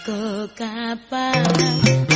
kok kapan